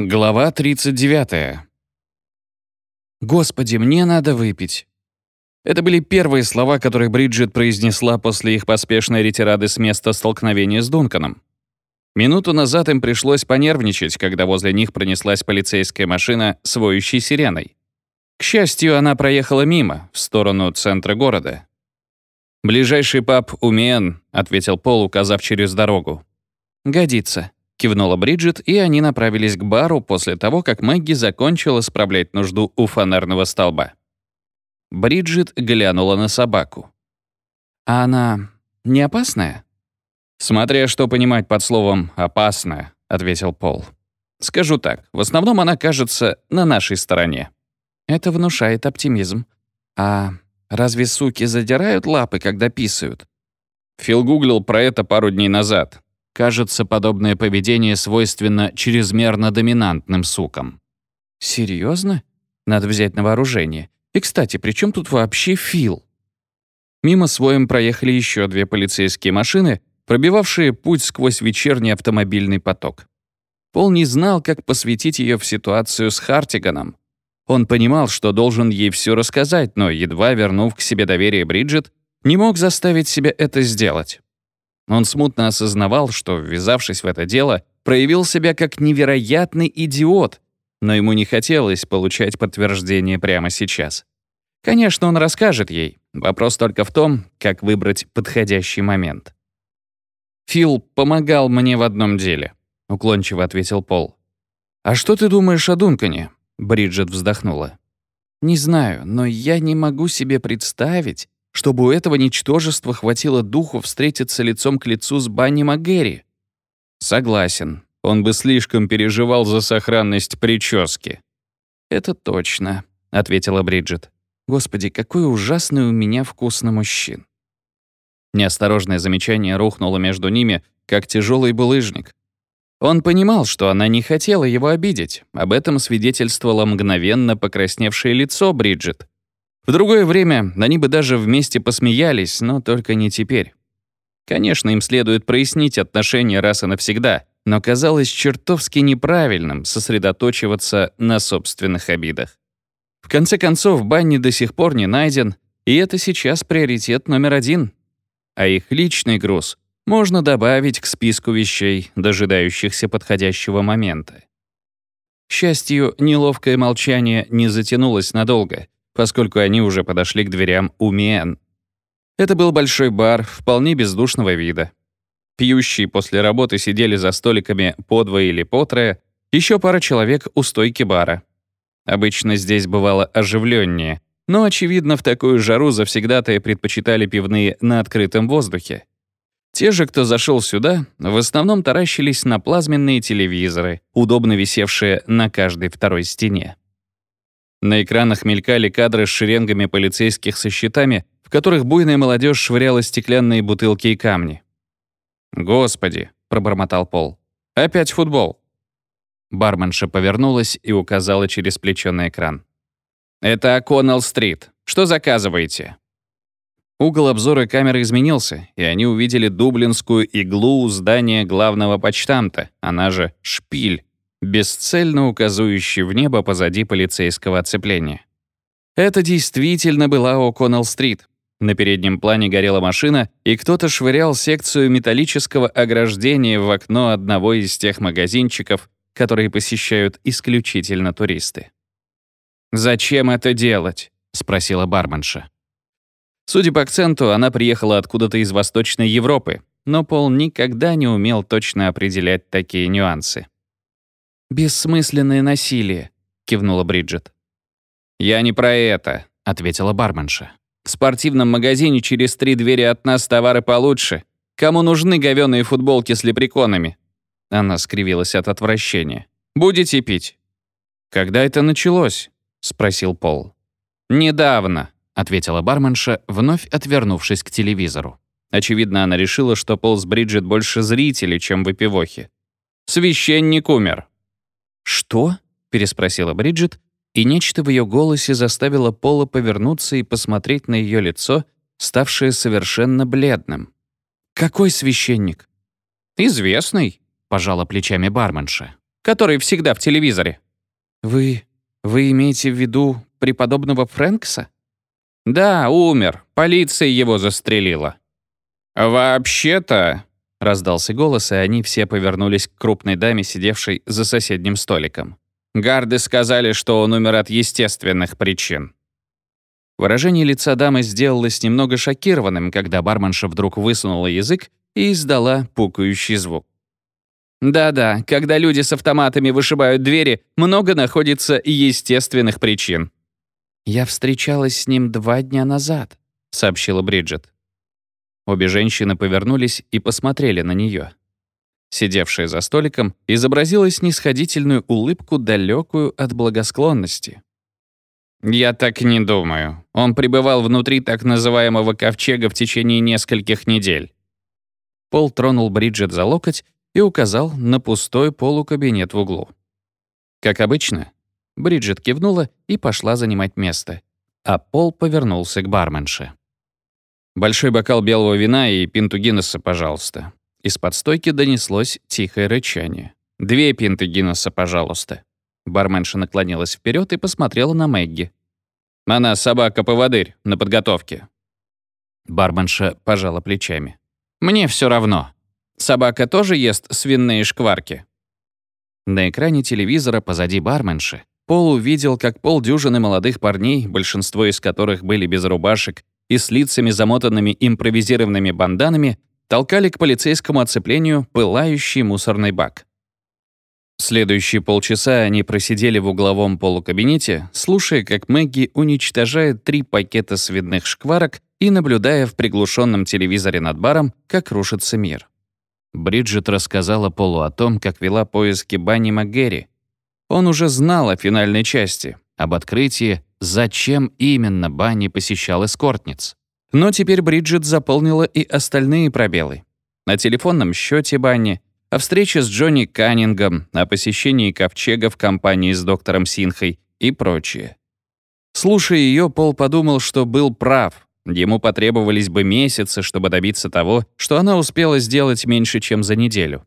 Глава 39. «Господи, мне надо выпить». Это были первые слова, которые Бриджит произнесла после их поспешной ретирады с места столкновения с Дунканом. Минуту назад им пришлось понервничать, когда возле них пронеслась полицейская машина с воющей сиреной. К счастью, она проехала мимо, в сторону центра города. «Ближайший паб Умен», — ответил Пол, указав через дорогу. «Годится», Кивнула Бриджит, и они направились к бару после того, как Мэгги закончила справлять нужду у фонарного столба. Бриджит глянула на собаку. «А она не опасная?» «Смотря что понимать под словом «опасная», — ответил Пол. «Скажу так, в основном она кажется на нашей стороне». Это внушает оптимизм. А разве суки задирают лапы, когда писают? Фил гуглил про это пару дней назад. Кажется, подобное поведение свойственно чрезмерно доминантным сукам. Серьезно? Надо взять на вооружение. И, кстати, при чем тут вообще Фил? Мимо своим проехали еще две полицейские машины, пробивавшие путь сквозь вечерний автомобильный поток. Пол не знал, как посвятить ее в ситуацию с Хартиганом. Он понимал, что должен ей все рассказать, но, едва вернув к себе доверие Бриджит, не мог заставить себя это сделать. Он смутно осознавал, что, ввязавшись в это дело, проявил себя как невероятный идиот, но ему не хотелось получать подтверждение прямо сейчас. Конечно, он расскажет ей. Вопрос только в том, как выбрать подходящий момент. «Фил помогал мне в одном деле», — уклончиво ответил Пол. «А что ты думаешь о Дункане?» — Бриджит вздохнула. «Не знаю, но я не могу себе представить, чтобы у этого ничтожества хватило духу встретиться лицом к лицу с Банни МакГерри. Согласен, он бы слишком переживал за сохранность прически. «Это точно», — ответила Бриджит. «Господи, какой ужасный у меня вкус на мужчин». Неосторожное замечание рухнуло между ними, как тяжелый булыжник. Он понимал, что она не хотела его обидеть. Об этом свидетельствовало мгновенно покрасневшее лицо Бриджит. В другое время они бы даже вместе посмеялись, но только не теперь. Конечно, им следует прояснить отношения раз и навсегда, но казалось чертовски неправильным сосредоточиваться на собственных обидах. В конце концов, Банни до сих пор не найден, и это сейчас приоритет номер один. А их личный груз можно добавить к списку вещей, дожидающихся подходящего момента. К счастью, неловкое молчание не затянулось надолго — поскольку они уже подошли к дверям Умиэн. Это был большой бар, вполне бездушного вида. Пьющие после работы сидели за столиками по двое или по трое, еще пара человек у стойки бара. Обычно здесь бывало оживленнее, но, очевидно, в такую жару завсегдатые предпочитали пивные на открытом воздухе. Те же, кто зашел сюда, в основном таращились на плазменные телевизоры, удобно висевшие на каждой второй стене. На экранах мелькали кадры с шеренгами полицейских со щитами, в которых буйная молодежь швыряла стеклянные бутылки и камни. «Господи!» — пробормотал Пол. «Опять футбол!» Барменша повернулась и указала через плечо на экран. «Это О'Коннелл-стрит. Что заказываете?» Угол обзора камеры изменился, и они увидели дублинскую иглу здания главного почтамта, она же «Шпиль», бесцельно указывающий в небо позади полицейского оцепления. Это действительно была О'Коннелл-стрит. На переднем плане горела машина, и кто-то швырял секцию металлического ограждения в окно одного из тех магазинчиков, которые посещают исключительно туристы. «Зачем это делать?» — спросила барменша. Судя по акценту, она приехала откуда-то из Восточной Европы, но Пол никогда не умел точно определять такие нюансы. «Бессмысленное насилие», — кивнула Бриджит. «Я не про это», — ответила барменша. «В спортивном магазине через три двери от нас товары получше. Кому нужны говёные футболки с лепреконами?» Она скривилась от отвращения. «Будете пить?» «Когда это началось?» — спросил Пол. «Недавно», — ответила барменша, вновь отвернувшись к телевизору. Очевидно, она решила, что Пол с Бриджит больше зрители, чем выпивохи. «Священник умер. «Что?» — переспросила Бриджит, и нечто в ее голосе заставило Пола повернуться и посмотреть на ее лицо, ставшее совершенно бледным. «Какой священник?» «Известный», — пожала плечами барменша. который всегда в телевизоре». «Вы... вы имеете в виду преподобного Фрэнкса?» «Да, умер. Полиция его застрелила». «Вообще-то...» — раздался голос, и они все повернулись к крупной даме, сидевшей за соседним столиком. Гарды сказали, что он умер от естественных причин. Выражение лица дамы сделалось немного шокированным, когда барменша вдруг высунула язык и издала пукающий звук. Да-да, когда люди с автоматами вышибают двери, много находится естественных причин. «Я встречалась с ним два дня назад», — сообщила Бриджит. Обе женщины повернулись и посмотрели на нее. Сидевшая за столиком изобразила снисходительную улыбку, далекую от благосклонности. «Я так не думаю. Он пребывал внутри так называемого ковчега в течение нескольких недель». Пол тронул Бриджит за локоть и указал на пустой полукабинет в углу. Как обычно, Бриджит кивнула и пошла занимать место, а Пол повернулся к барменше. «Большой бокал белого вина и пинту Гиннесса, пожалуйста». Из-под стойки донеслось тихое рычание. «Две пинты Гиннесса, пожалуйста». Барменша наклонилась вперед и посмотрела на Мэгги. «Она собака-поводырь на подготовке». Барменша пожала плечами. «Мне все равно. Собака тоже ест свиные шкварки?» На экране телевизора позади барменши Пол увидел, как полдюжины молодых парней, большинство из которых были без рубашек и с лицами замотанными импровизированными банданами, толкали к полицейскому оцеплению пылающий мусорный бак. Следующие полчаса они просидели в угловом полукабинете, слушая, как Мэгги уничтожает три пакета свиных шкварок и наблюдая в приглушенном телевизоре над баром, как рушится мир. Бриджит рассказала Полу о том, как вела поиски Банни МакГерри. Он уже знал о финальной части, об открытии, зачем именно Банни посещал эскортниц. Но теперь Бриджит заполнила и остальные пробелы. На телефонном счете Банни, о встрече с Джонни Каннингом, о посещении ковчега в компании с доктором Синхой и прочее. Слушая ее, Пол подумал, что был прав. Ему потребовались бы месяцы, чтобы добиться того, что она успела сделать меньше, чем за неделю.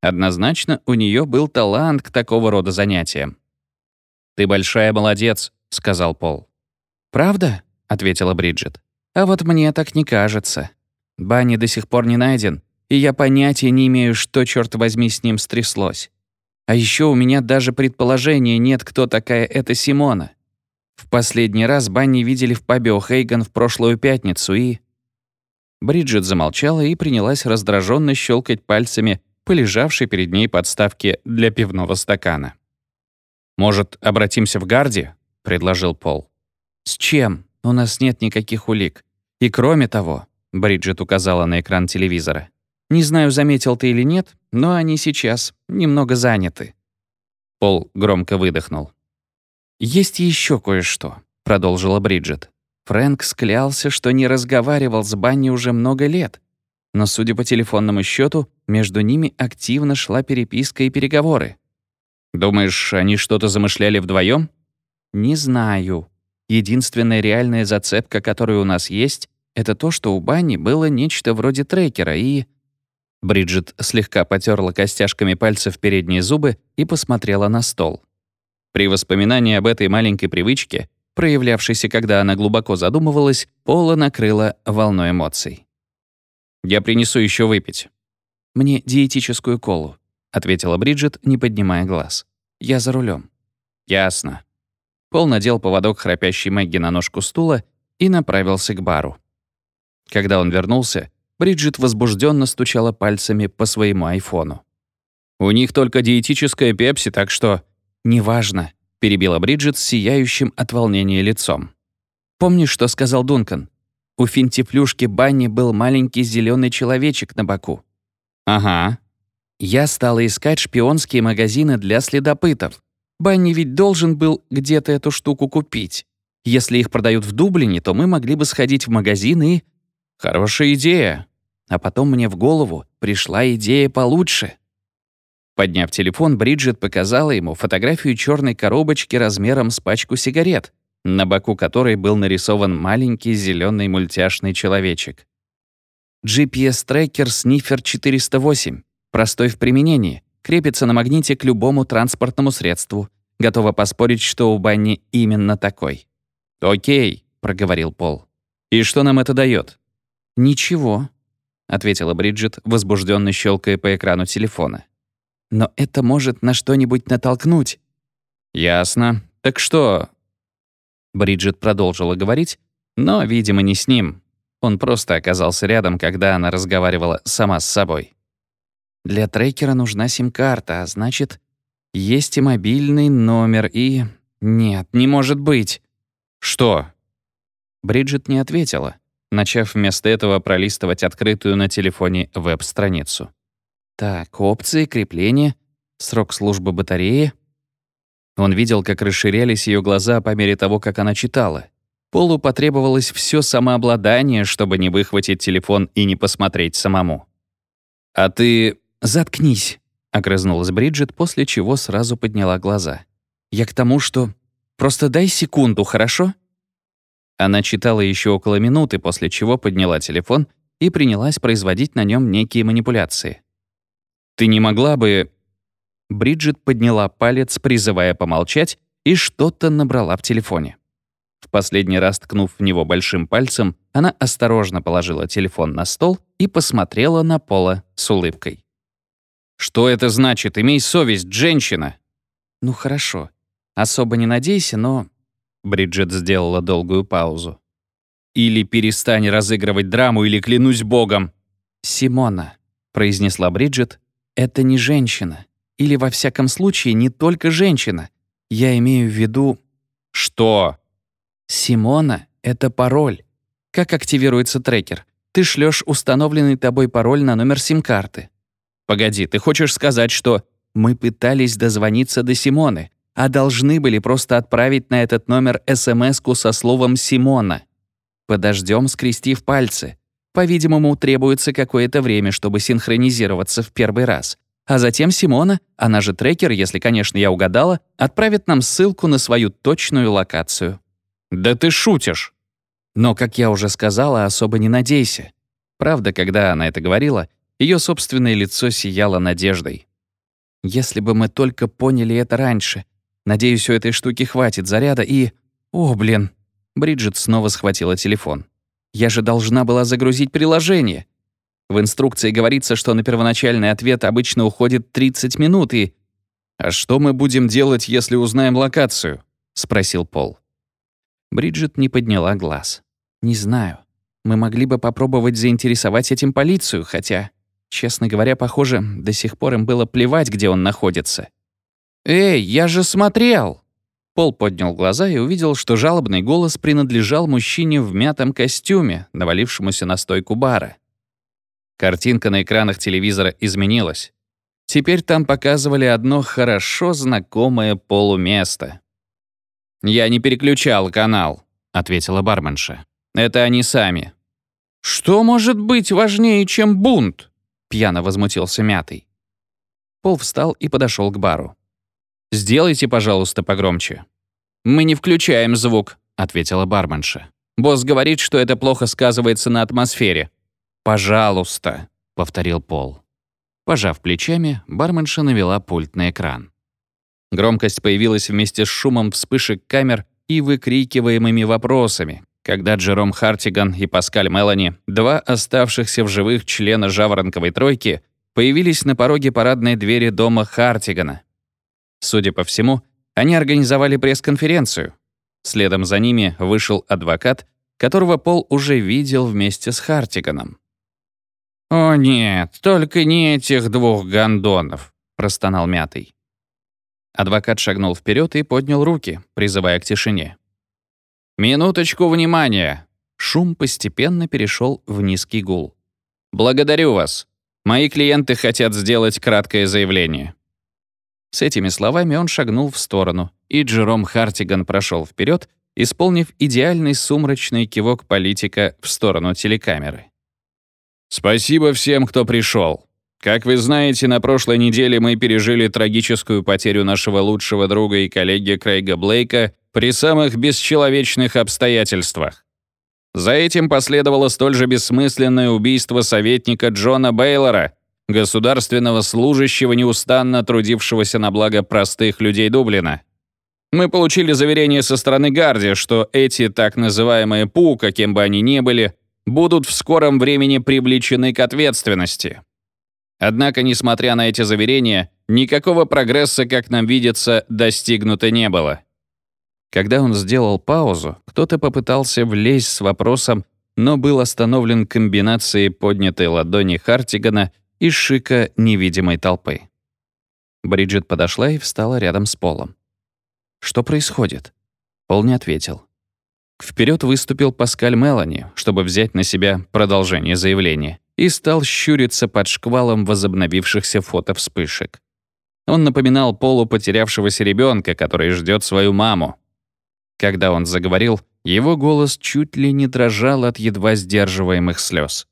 Однозначно, у нее был талант к такого рода занятиям. «Ты большая молодец», — сказал Пол. «Правда?» — ответила Бриджит. А вот мне так не кажется. Банни до сих пор не найден, и я понятия не имею, что, черт возьми, с ним стряслось. А еще у меня даже предположения нет, кто такая эта Симона. В последний раз Банни видели в пабе О'Хейган в прошлую пятницу и... Бриджит замолчала и принялась раздраженно щелкать пальцами по лежавшей перед ней подставке для пивного стакана. «Может, обратимся в Гарди?» — предложил Пол. «С чем?» У нас нет никаких улик. И кроме того, Бриджит указала на экран телевизора. Не знаю, заметил ты или нет, но они сейчас немного заняты. Пол громко выдохнул. «Есть еще кое-что», — продолжила Бриджит. Фрэнк склялся, что не разговаривал с Банни уже много лет. Но, судя по телефонному счету, между ними активно шла переписка и переговоры. «Думаешь, они что-то замышляли вдвоем? «Не знаю», Единственная реальная зацепка, которая у нас есть, это то, что у Банни было нечто вроде трекера и... Бриджит слегка потерла костяшками пальцев передние зубы и посмотрела на стол. При воспоминании об этой маленькой привычке, проявлявшейся, когда она глубоко задумывалась, Пола накрыла волной эмоций. «Я принесу еще выпить». «Мне диетическую колу», — ответила Бриджит, не поднимая глаз. «Я за рулем. «Ясно», Пол надел поводок храпящей Мэгги на ножку стула и направился к бару. Когда он вернулся, Бриджит возбужденно стучала пальцами по своему айфону. «У них только диетическая пепси, так что...» «Неважно», — перебила Бриджит с сияющим от волнения лицом. «Помнишь, что сказал Дункан? У финтифлюшки Банни был маленький зеленый человечек на боку». «Ага». Я стала искать шпионские магазины для следопытов. Банни ведь должен был где-то эту штуку купить. Если их продают в Дублине, то мы могли бы сходить в магазин и... Хорошая идея. А потом мне в голову пришла идея получше. Подняв телефон, Бриджит показала ему фотографию черной коробочки размером с пачку сигарет, на боку которой был нарисован маленький зеленый мультяшный человечек. GPS-трекер Sniffer 408, простой в применении, крепится на магните к любому транспортному средству. Готова поспорить, что у Банни именно такой. «Окей», — проговорил Пол. «И что нам это дает? «Ничего», — ответила Бриджит, возбужденно щелкая по экрану телефона. «Но это может на что-нибудь натолкнуть». «Ясно. Так что?» Бриджит продолжила говорить, но, видимо, не с ним. Он просто оказался рядом, когда она разговаривала сама с собой. «Для трекера нужна сим-карта, а значит, есть и мобильный номер, и... Нет, не может быть!» «Что?» Бриджит не ответила, начав вместо этого пролистывать открытую на телефоне веб-страницу. Так, опции, крепления, срок службы батареи. Он видел, как расширялись ее глаза по мере того, как она читала. Полу потребовалось все самообладание, чтобы не выхватить телефон и не посмотреть самому. «А ты...» «Заткнись», — огрызнулась Бриджит, после чего сразу подняла глаза. «Я к тому, что... Просто дай секунду, хорошо?» Она читала еще около минуты, после чего подняла телефон и принялась производить на нем некие манипуляции. «Ты не могла бы...» Бриджит подняла палец, призывая помолчать, и что-то набрала в телефоне. В последний раз ткнув в него большим пальцем, она осторожно положила телефон на стол и посмотрела на Пола с улыбкой. «Что это значит? Имей совесть, женщина!» «Ну хорошо. Особо не надейся, но...» Бриджит сделала долгую паузу. «Или перестань разыгрывать драму, или клянусь богом!» «Симона», — произнесла Бриджит, — «это не женщина. Или, во всяком случае, не только женщина. Я имею в виду...» «Что?» Симона — это пароль. Как активируется трекер? Ты шлешь установленный тобой пароль на номер сим-карты. Погоди, ты хочешь сказать, что мы пытались дозвониться до Симоны, а должны были просто отправить на этот номер смс со словом «Симона». Подождем, скрестив пальцы. По-видимому, требуется какое-то время, чтобы синхронизироваться в первый раз. А затем Симона, она же трекер, если, конечно, я угадала, отправит нам ссылку на свою точную локацию. «Да ты шутишь!» Но, как я уже сказала, особо не надейся. Правда, когда она это говорила, ее собственное лицо сияло надеждой. Если бы мы только поняли это раньше. Надеюсь, у этой штуки хватит заряда и... О, блин. Бриджит снова схватила телефон. Я же должна была загрузить приложение. В инструкции говорится, что на первоначальный ответ обычно уходит 30 минут и... «А что мы будем делать, если узнаем локацию?» — спросил Пол. Бриджит не подняла глаз. «Не знаю. Мы могли бы попробовать заинтересовать этим полицию, хотя, честно говоря, похоже, до сих пор им было плевать, где он находится». «Эй, я же смотрел!» Пол поднял глаза и увидел, что жалобный голос принадлежал мужчине в мятом костюме, навалившемуся на стойку бара. Картинка на экранах телевизора изменилась. Теперь там показывали одно хорошо знакомое полуместо. «Я не переключал канал», — ответила барменша. «Это они сами». «Что может быть важнее, чем бунт?» — пьяно возмутился Мятый. Пол встал и подошел к бару. «Сделайте, пожалуйста, погромче». «Мы не включаем звук», — ответила барменша. «Босс говорит, что это плохо сказывается на атмосфере». «Пожалуйста», — повторил Пол. Пожав плечами, барменша навела пульт на экран. Громкость появилась вместе с шумом вспышек камер и выкрикиваемыми вопросами, когда Джером Хартиган и Паскаль Мелани, два оставшихся в живых члена Жаворонковой тройки, появились на пороге парадной двери дома Хартигана. Судя по всему, они организовали пресс-конференцию. Следом за ними вышел адвокат, которого Пол уже видел вместе с Хартиганом. «О нет, только не этих двух гондонов», — простонал Мятый. Адвокат шагнул вперед и поднял руки, призывая к тишине. «Минуточку внимания!» Шум постепенно перешел в низкий гул. «Благодарю вас. Мои клиенты хотят сделать краткое заявление». С этими словами он шагнул в сторону, и Джером Хартиган прошел вперед, исполнив идеальный сумрачный кивок политика в сторону телекамеры. «Спасибо всем, кто пришел. Как вы знаете, на прошлой неделе мы пережили трагическую потерю нашего лучшего друга и коллеги Крейга Блейка при самых бесчеловечных обстоятельствах. За этим последовало столь же бессмысленное убийство советника Джона Бейлора, государственного служащего, неустанно трудившегося на благо простых людей Дублина. Мы получили заверение со стороны Гарди, что эти так называемые ПУ, каким бы они ни были, будут в скором времени привлечены к ответственности. Однако, несмотря на эти заверения, никакого прогресса, как нам видится, достигнуто не было. Когда он сделал паузу, кто-то попытался влезть с вопросом, но был остановлен комбинацией поднятой ладони Хартигана и шика невидимой толпы. Бриджит подошла и встала рядом с Полом. «Что происходит?» Пол не ответил. Вперед выступил Паскаль Мелани, чтобы взять на себя продолжение заявления, и стал щуриться под шквалом возобновившихся фотовспышек. Он напоминал Полу потерявшегося ребенка, который ждет свою маму. Когда он заговорил, его голос чуть ли не дрожал от едва сдерживаемых слез.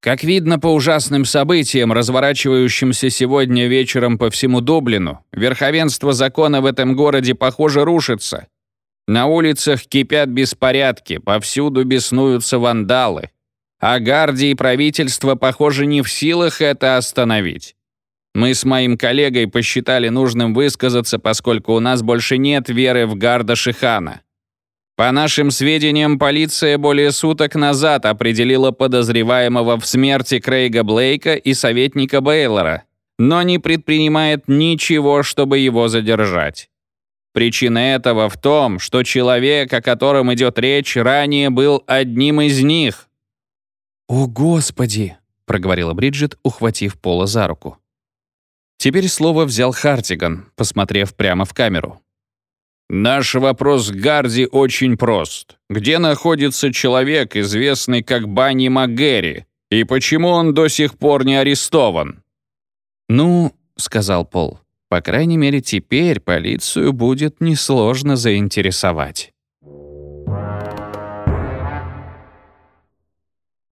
Как видно по ужасным событиям, разворачивающимся сегодня вечером по всему Дублину, верховенство закона в этом городе, похоже, рушится. На улицах кипят беспорядки, повсюду беснуются вандалы. А Гарди и правительство, похоже, не в силах это остановить. Мы с моим коллегой посчитали нужным высказаться, поскольку у нас больше нет веры в Гарда Шихана. По нашим сведениям, полиция более суток назад определила подозреваемого в смерти Крейга Блейка и советника Бейлора, но не предпринимает ничего, чтобы его задержать. Причина этого в том, что человек, о котором идет речь, ранее был одним из них. «О, Господи!» — проговорила Бриджит, ухватив Пола за руку. Теперь слово взял Хартиган, посмотрев прямо в камеру. «Наш вопрос Гарди очень прост. Где находится человек, известный как Банни МакГерри, и почему он до сих пор не арестован?» «Ну, — сказал Пол, — по крайней мере, теперь полицию будет несложно заинтересовать».